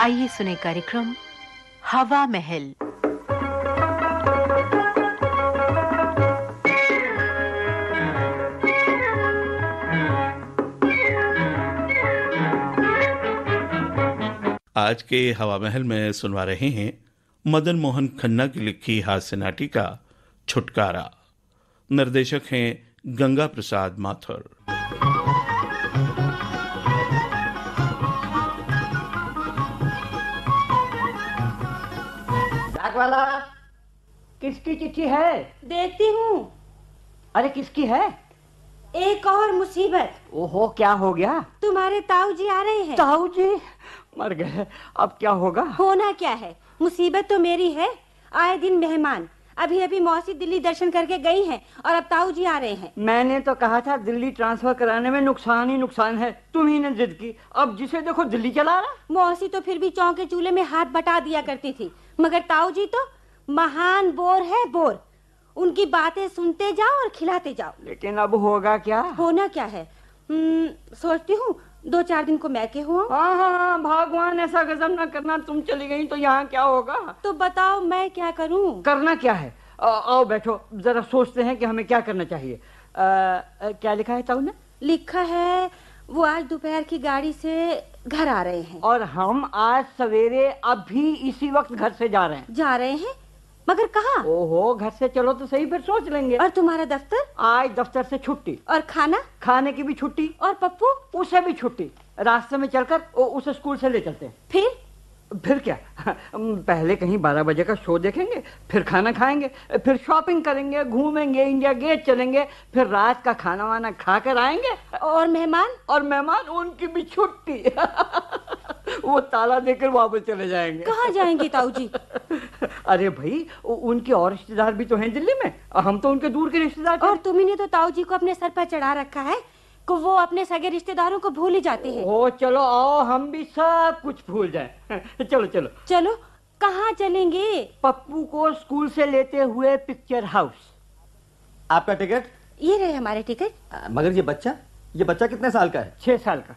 आइए सुने कार्यक्रम हवा महल। आज के हवा महल में सुनवा रहे हैं मदन मोहन खन्ना की लिखी हास्य नाटिका, छुटकारा। निर्देशक हैं गंगा प्रसाद माथुर। वाला किसकी चिट्ठी है? देखती हूँ। अरे किसकी है? एक और मुसीबत। ओहो क्या हो गया? तुम्हारे ताऊ जी आ रहे हैं। ताऊ जी मर गए। अब क्या होगा? होना क्या है? मुसीबत तो मेरी है। आए दिन मेहमान अभी अभी मौसी दिल्ली दर्शन करके गई हैं और अब ताऊ जी आ रहे हैं। मैंने तो कहा था दिल्ली ट्रांसफ़र कराने में नुकसान ही नुकसान है। तुम ही ने जिद की। अब जिसे देखो दिल्ली चला रहा मौसी तो फिर भी चौके चूल्हे में हाथ बटा दिया करती थी। मगर ताऊ जी तो महान बोर है बोर। उनकी बातें सुनते जाओ और खिलाते जाओ। लेकिन अब होगा क्या? होना क्या है? हम्म, सोचती हूँ दो चार दिन को मैके हुआ हाँ। हाँ हाँ भगवान ऐसा गजब ना करना तुम चली गई तो यहाँ क्या होगा? तो बताओ मैं क्या करूँ? करना क्या है? आ, आओ बैठो जरा सोचते हैं कि हमें क्या करना चाहिए। आ, आ, क्या लिखा है ताऊ ने? लिखा है वो आज दोपहर की गाड़ी से घर आ रहे हैं। और हम आज सवेरे अभी इसी वक्त घर से जा रहे हैं। जा रहे हैं? मगर कहा? ओहो घर से चलो तो सही फिर सोच लेंगे। और तुम्हारा दफ्तर? आज दफ्तर से छुट्टी। और खाना? खाने की भी छुट्टी। और पप्पू? उसे भी छुट्टी। रास्ते में चलकर उसे स्कूल से ले चलते हैं। फिर? फिर क्या? पहले कहीं बारह बजे का शो देखेंगे फिर खाना खाएँगे फिर शॉपिंग करेंगे घूमेंगे इंडिया गेट चलेंगे फिर रात का खाना वाना खा कर आएँगे। और मेहमान? और मेहमान उनकी भी छुट्टी। वो ताला देकर वापस चले जाएँगे। कहाँ जाएँगे ताऊ जी? अरे भाई उनके और रिश्तेदार भी तो हैं दिल्ली में। हम तो उनके दूर के रिश्तेदार। और तुम्ही ने तो ताऊ जी को अपने सर पर चढ़ा रखा है कि वो अपने सगे रिश्तेदारों को भूल ही जाते हैं। ओ चलो आओ हम भी सब कुछ भूल जाए। चलो चलो। चलो कहाँ चलेंगे? पप्पू को स्कूल से लेते हुए पिक्चर हाउस। आपका टिकट? ये रहे हमारे टिकट। आ, मगर ये बच्चा? ये बच्चा कितने साल का है? छह साल का।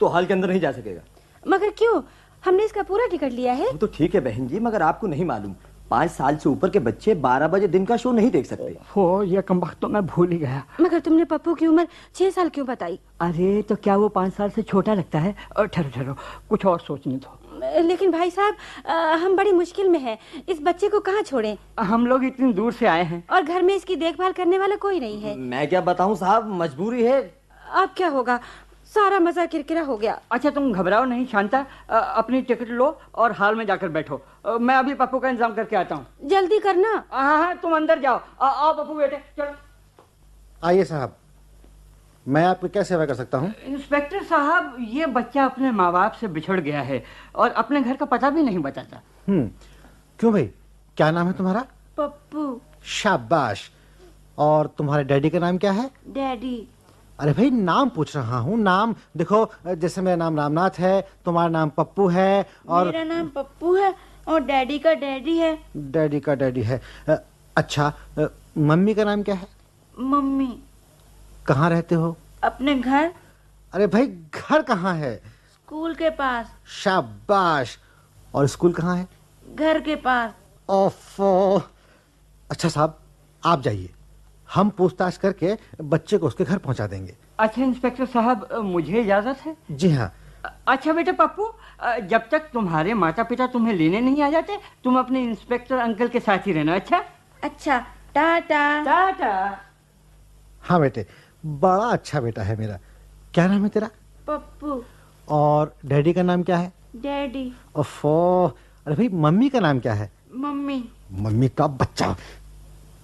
तो हॉल के अंदर नहीं जा सकेगा। मगर क्यों? हमने इसका पूरा टिकट लिया है। वो तो ठीक है बहन जी मगर आपको नहीं मालूम। पाँच साल से ऊपर के बच्चे बारह बजे दिन का शो नहीं देख सकते। हो ये कम वक्त तो मैं भूल ही गया। मगर तुमने पप्पू की उम्र छह साल क्यों बताई? अरे तो क्या वो पाँच साल से छोटा लगता है? ठहरो ठहरो कुछ और सोचने दो। लेकिन भाई साहब हम बड़ी मुश्किल में हैं। इस बच्चे को कहाँ छोड़ें? हम लोग इतनी दूर से आए हैं। और घर में इसकी देखभाल करने वाला कोई नहीं है। मैं क्या बताऊँ साहब मजबूरी है। अब क्या होगा? सारा मज़ा किरकिरा हो गया। अच्छा तुम घबराओ नहीं शांता अपनी टिकट लो और हाल में जाकर बैठो। मैं अभी पप्पू का इंतज़ाम करके आता हूँ। जल्दी करना। हाँ हाँ तुम अंदर जाओ। आ, आओ पप्पू बेटे चलो। आइए साहब। मैं आपकी क्या सेवा कर सकता हूँ? इंस्पेक्टर साहब ये बच्चा अपने माँ बाप से बिछड़ गया है और अपने घर का पता भी नहीं बताता। हम्म क्यों भाई? क्या नाम है तुम्हारा? पप्पू। शाबाश। और तुम्हारे डैडी का नाम क्या है? डैडी। अरे भाई नाम पूछ रहा हूँ नाम देखो जैसे मेरा नाम रामनाथ है तुम्हारा नाम पप्पू है और मेरा नाम पप्पू है और डैडी का डैडी है। डैडी का डैडी है। अच्छा मम्मी का नाम क्या है? मम्मी। कहाँ रहते हो? अपने घर। अरे भाई घर कहाँ है? स्कूल के पास। शाबाश। और स्कूल कहाँ है? घर के पास। ओफो। अच्छा साहब आप जाइए। हम पूछताछ करके बच्चे को उसके घर पहुँचा देंगे। अच्छा इंस्पेक्टर साहब मुझे इजाज़त है? जी हाँ। अच्छा बेटा पप्पू जब तक तुम्हारे माता पिता तुम्हें लेने नहीं आ जाते तुम अपने इंस्पेक्टर अंकल के साथ ही रहना अच्छा? अच्छा टाटा। टाटा। हाँ बेटे बड़ा अच्छा बेटा है मेरा। क्या नाम है तेरा? पप्पू। और डैडी का नाम क्या है? डैडी। ओफो अरे भाई मम्मी का नाम क्या है? मम्मी। मम्मी का बच्चा।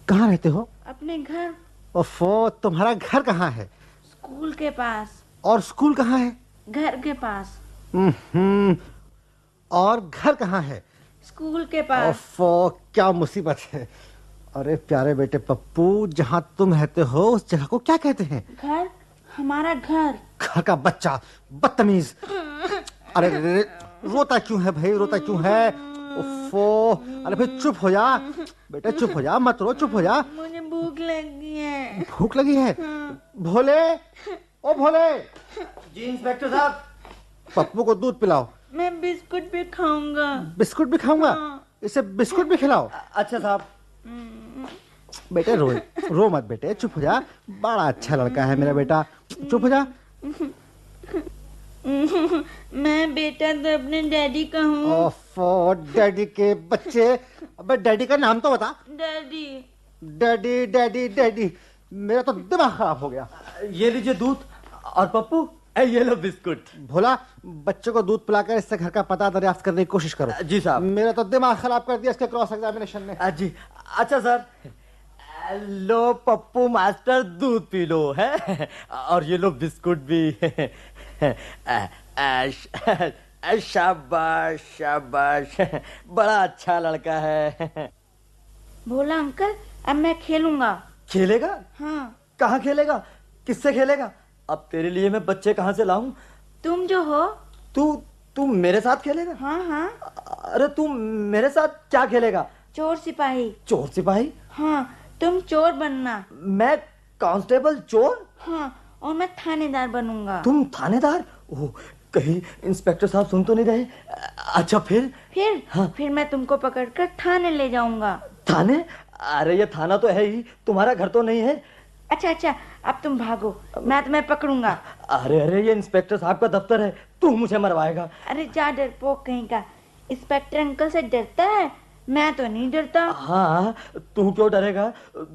कहाँ रहते हो? अपने घर। ओफो तुम्हारा घर कहाँ है? स्कूल के पास। और स्कूल कहाँ है? घर के पास। हम्म और घर कहाँ है? स्कूल के पास। ओफो क्या मुसीबत है। अरे प्यारे बेटे पप्पू जहाँ तुम रहते हो उस जगह को क्या कहते हैं? घर? हमारा घर। घर का बच्चा बदतमीज। अरे रे, रे, रोता क्यों है भाई रोता क्यों है? उफ़ो अरे भाई चुप हो जा। बेटा चुप हो जा मत रो चुप हो जा। मुझे भूख लगी है। भूख लगी है? भोले ओ भोले। जी इंस्पेक्टर साहब। पप्पू को दूध पिलाओ। मैं बिस्कुट भी खाऊँगा। बिस्कुट भी खाऊँगा? इसे बिस्कुट भी खिलाओ। अच्छा साहब। बेटे रो रो मत बेटे चुप हो जा। बड़ा अच्छा लड़का है मेरा बेटा। चुप हो जा। मैं बेटा तो अपने डैडी का हूँ। डैडी के बच्चे। अबे डैडी का नाम तो बता। डैडी। Daddy daddy daddy. मेरा तो दिमाग खराब हो गया। ये लीजिए दूध और पप्पू ये लो बिस्कुट। भोला बच्चे को दूध पिलाकर इससे घर का पता दरियाफ्त करने की कोशिश करो। जी साहब। मेरा तो दिमाग खराब कर दिया इसके क्रॉस एग्जामिनेशन ने जी। अच्छा सर। लो पप्पू मास्टर दूध पी लो है? और ये लो बिस्कुट भी। शाबाश शाबाश। बड़ा अच्छा लड़का है। बोला अंकल अब मैं खेलूँगा। खेलेगा? हाँ। कहाँ खेलेगा? किससे खेलेगा? अब तेरे लिए मैं बच्चे कहाँ से लाऊं? तुम जो हो। तू तू मेरे साथ खेलेगा? हाँ हाँ। अरे तू मेरे साथ क्या खेलेगा? चोर सिपाही। चोर सिपाही? हाँ। तुम चोर बनना। मैं कांस्टेबल चोर? हाँ और मैं थानेदार बनूँगा। तुम थानेदार? ओह कहीं इंस्पेक्टर साहब सुन तो नहीं रहे? अच्छा फिर? फिर? हाँ। फिर मैं तुमको पकड़कर थाने ले जाऊँगा। थाने? अरे ये थाना तो है ही। तुम्हारा घर तो नहीं है? अच्छा अच्छा अब तुम भागो। मैं तुम्हें पकड़ूँगा। अरे अरे ये इंस्पेक्टर साहब का दफ्तर है। तू मुझे मरवाएगा। अरे जा डरपोक कहीं का। इंस्पेक्टर अंकल से डरता है? मैं तो नहीं डरता। हाँ तू क्यों डरेगा?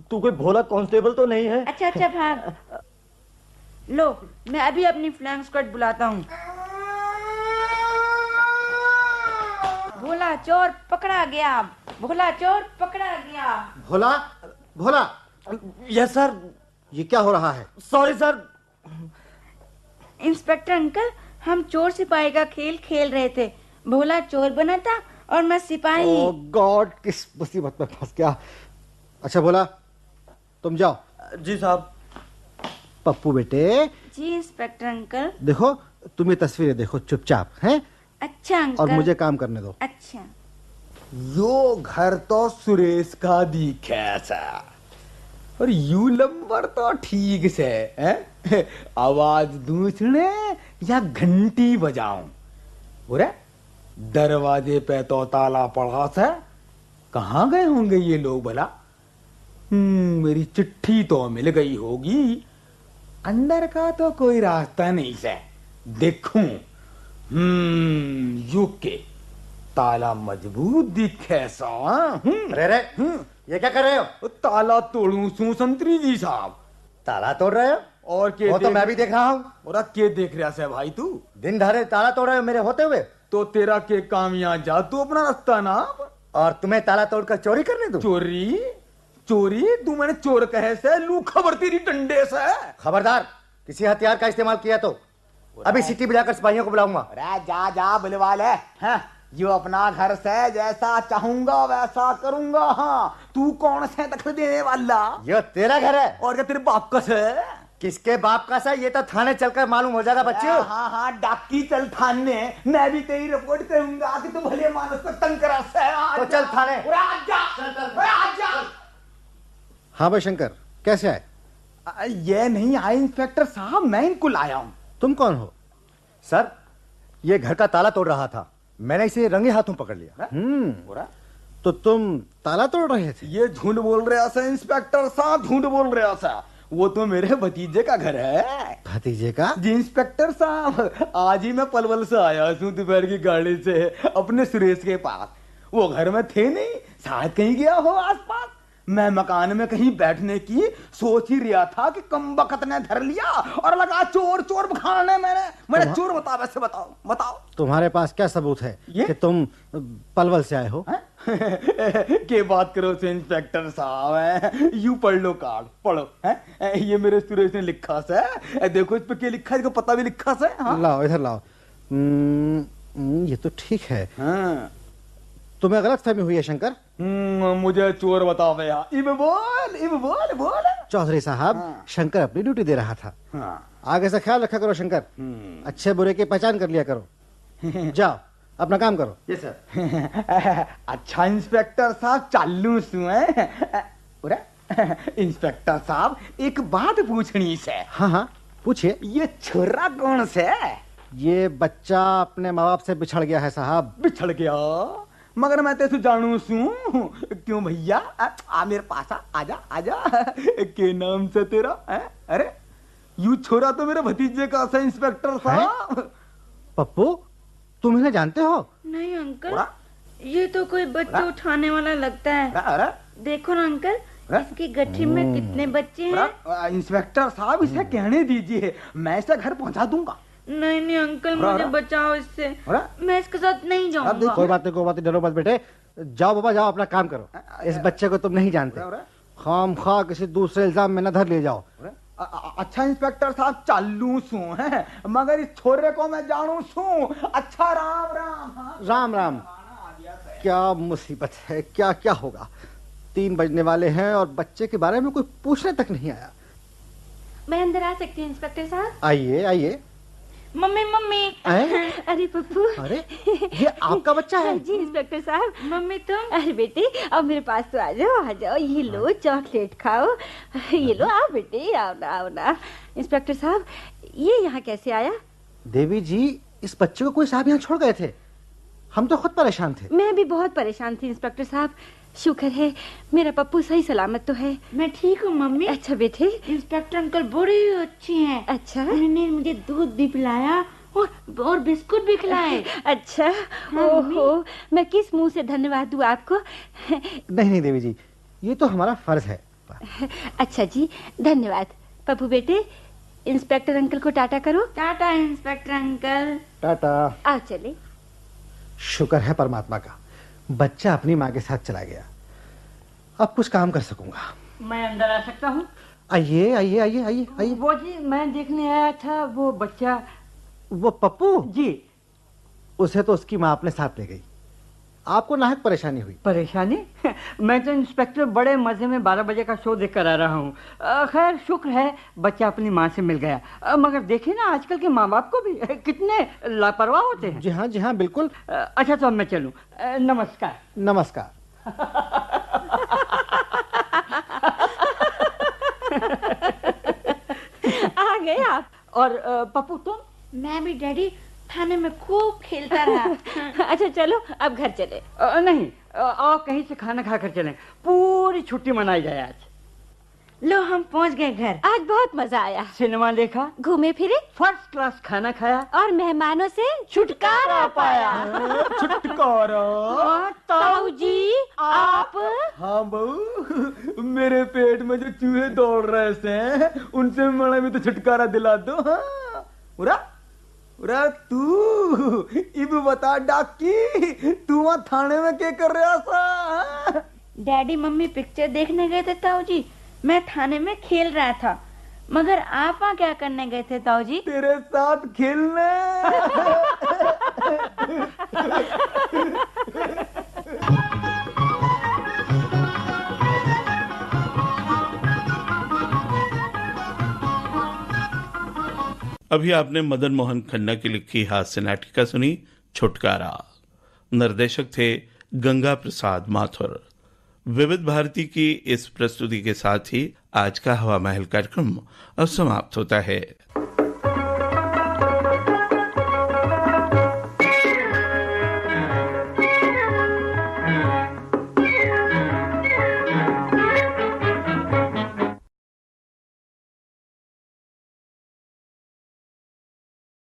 तू कोई भोला कांस्टेबल तो नहीं है? अच्छा अच्छा भाग। लो मैं अभी अपनी फ्लैंग स्क्वाड बुलाता हूँ। भोला चोर पकड़ा गया। भोला चोर पकड़ा गया। भोला? भोला? Yes sir. ये क्या हो रहा है? सॉरी सर इंस्पेक्टर अंकल हम चोर सिपाही का खेल खेल रहे थे। भोला चोर बना था और मैं सिपाही ओ गॉड किस मुसीबत में फंस गया? अच्छा बोला तुम जाओ। जी साहब। पप्पू बेटे। जी इंस्पेक्टर अंकल। देखो तुम ये तस्वीरें देखो चुपचाप हैं? अच्छा अंकल। और मुझे काम करने दो। अच्छा। यो घर तो सुरेश का दिखे ऐसा और यू नंबर तो ठीक से है? आवाज़ दूसरे या घंटी बजाऊं? बोरे दरवाजे पे तो ताला पड़ा से कहाँ गए होंगे ये लोग भला? हम्म, मेरी चिट्ठी तो मिल गई होगी। अंदर का तो कोई रास्ता नहीं से देखूँ। हम्म युके ताला मज़बूत दिखे सा हम्म। रे रे ये क्या कर रहे हो? ताला तोड़ू सू संतरी जी साहब। ताला तोड़ रहे हो? और के वो तो मैं भी देख रहा हूँ। और के देख रहा से भाई तू? दिन धारे ताला तोड़ रहे हो मेरे होते हुए? तो तेरा के काम यहाँ जा तू अपना रास्ता ना और तुम्हें ताला तोड़कर चोरी करने दूँ? चोरी? चोरी? तू मैंने चोर कहे से लू खबर तेरी डंडे से। खबरदार किसी हथियार का इस्तेमाल किया तो? अभी सिटी बुलाकर सिपाहियों को बुलाऊँगा। अरे जा जा बुलवाल है। हाँ, यो अपना घर से जैसा चाहूँगा वैसा करूँगा। हाँ तू कौन से दखल देने वाला? ये तेरा घर है। और क्या तेरे बाप का से? किसके बाप का सा? ये तो थाने चलकर मालूम हो जाएगा बच्चे। हाँ हाँ डाकी चल थाने। मैं भी तेरी रिपोर्ट करूँगा कि तू भले मानस को तंग करा तो चल थाने। हाँ भाई शंकर कैसे आए? ये नहीं आए इंस्पेक्टर साहब मैं इनको लाया हूँ। तुम कौन हो? सर ये घर का ताला तोड़ रहा था। मैंने इसे रंगे हाथों पकड़ लिया। हम्म। तो तुम ताला तोड़ रहे थे? ये झूठ बोल रहा था इंस्पेक्टर साहब झूठ बोल रहा था वो तो मेरे भतीजे का घर है। भतीजे का? जी इंस्पेक्टर साहब आज ही मैं पलवल से आया हूँ दोपहर की गाड़ी से अपने सुरेश के पास। वो घर में थे नहीं शायद कहीं गया हो आसपास। मैं मकान में कहीं बैठने की सोच ही रहा था कि कम वक्त ने धर लिया और लगा चोर चोर बखाने मैंने मैंने चोर बता वैसे बताओ बताओ। तुम्हारे पास क्या सबूत है ये? कि तुम पलवल से आए हो? हैं? के बात करो से इंस्पेक्टर साहब है? यू पढ़ लो कार्ड पढ़ो है? ये मेरे सुरेश ने लिखा से देखो इस पे क्या लिखा है इसको पता भी लिखा से हाँ लाओ इधर लाओ। हम्म, हम्म, ये तो ठीक है। हाँ। तुम्हें गलत फहमी हुई है शंकर। हम्म, मुझे चोर बताओ भैया। इब बोल इब बोल बोल। चौधरी साहब हाँ। शंकर अपनी ड्यूटी दे रहा था। हाँ। आगे से ख्याल रखा करो शंकर। अच्छे बुरे की पहचान कर लिया करो। जाओ। अपना काम करो। ये सर अच्छा इंस्पेक्टर साहब चालू सु है? इंस्पेक्टर साहब एक बात पूछनी से। हाँ हाँ पूछिए। ये छोरा कौन से? ये बच्चा अपने माँ बाप से बिछड़ गया है साहब। बिछड़ गया? मगर मैं तेरे जानू सू। क्यों भैया? आ, आ मेरे पास आजा आजा के नाम से तेरा है? अरे यू छोरा तो मेरे भतीजे का सा इंस्पेक्टर साहब। पप्पू तुम इन्हें जानते हो? नहीं अंकल? ये तो कोई बच्चे उठाने वाला लगता है। देखो ना अंकल? इसकी गठरी में कितने बच्चे हैं। इंस्पेक्टर साहब इसे कहने दीजिए। मैं इसे घर पहुँचा दूँगा। नहीं नहीं अंकल मुझे? बचाओ इससे? मैं इसके साथ नहीं जाऊँगा। कोई बात नहीं कोई बात नहीं डरो मत बेटे। जाओ बाबा जाओ अपना काम करो। इस बच्चे को तुम नहीं जानते? खाम खा किसी दूसरे इल्ज़ाम में न धर ले जाओ। अच्छा इंस्पेक्टर साहब चालू सू है? मगर इस छोरे को मैं जानू सू? अच्छा राम राम हाँ। राम राम। क्या मुसीबत है? क्या क्या होगा? तीन बजने वाले हैं और बच्चे के बारे में कोई पूछने तक नहीं आया। मैं अंदर आ सकती हूँ इंस्पेक्टर साहब। आइए आइए। Mummy mummy. हैं? अरे पप्पू। अरे ये आपका बच्चा है? जी इंस्पेक्टर साहब। मम्मी तुम? अरे बेटी अब मेरे पास तो आ जाओ आ जाओ। ये लो चॉकलेट खाओ। ये लो आओ बेटी आओ ना आओ ना। इंस्पेक्टर साहब ये यहाँ कैसे आया? देवी जी इस बच्चे को कोई साहब यहाँ छोड़ गए थे? हम तो खुद परेशान थे। मैं भी बहुत परेशान थी इंस्पेक्टर साहब। शुक्र है मेरा पप्पू सही सलामत तो है। मैं ठीक हूँ मम्मी। अच्छा बेटे? इंस्पेक्टर अंकल बड़े अच्छे हैं। अच्छा? उन्होंने मुझे दूध भी पिलाया और और बिस्कुट भी खिलाए। अच्छा? ओहो मैं किस मुँह से धन्यवाद दूँ आपको? नहीं नहीं देवी जी ये तो हमारा फ़र्ज़ है। अच्छा जी धन्यवाद। पप्पू बेटे इंस्पेक्टर अंकल को टाटा करो। Tata inspector uncle. टाटा। आओ चले शुक्र है परमात्मा का। बच्चा अपनी माँ के साथ चला गया। अब कुछ काम कर सकूँगा। मैं अंदर आ सकता हूँ? आइए आइए आइए आइए आइए। वो जी मैं देखने आया था वो बच्चा। वो पप्पू? जी। उसे तो उसकी माँ अपने साथ ले गई। आपको नाहक परेशानी हुई। परेशानी? मैं तो इंस्पेक्टर बड़े मज़े में बारह बजे का शो देख कर आ रहा हूँ। खैर शुक्र है बच्चा अपनी माँ से मिल गया। अ, मगर देखिए ना आजकल के माँ बाप को भी कितने लापरवाह होते हैं। जी हाँ जी हाँ बिल्कुल। अ, अच्छा तो अब मैं चलूँ। नमस्कार। नमस्कार। आ गए आप। और पप्पू तुम? मैं भी डैडी। थाने में खूब खेलता रहा। अच्छा चलो अब घर चले। अ, नहीं आओ कहीं से खाना खाकर चलें। पूरी छुट्टी मनाई जाए आज। लो हम पहुँच गए घर। आज बहुत मज़ा आया। सिनेमा देखा? घूमे फिरे? फ़र्स्ट क्लास खाना खाया? और मेहमानों से छुटकारा पाया। छुटकारा। ताऊ जी आप? हाँ बहू। मेरे पेट में जो चूहे दौड़ रहे थे उनसे मैंने भी तो छुटकारा दिला दो हाँ। उरा तू? इब बता डाकी। तू वहाँ थाने में क्या कर रहा था? डैडी मम्मी पिक्चर देखने गए थे ताऊ जी मैं थाने में खेल रहा था। मगर आप वहाँ क्या करने गए थे ताऊ जी तेरे साथ खेलने। अभी आपने मदन मोहन खन्ना की लिखी हास्य नाटिका सुनी, छुटकारा। निर्देशक थे गंगा प्रसाद माथुर। विविध भारती की इस प्रस्तुति के साथ ही आज का हवा महल कार्यक्रम अब समाप्त होता है।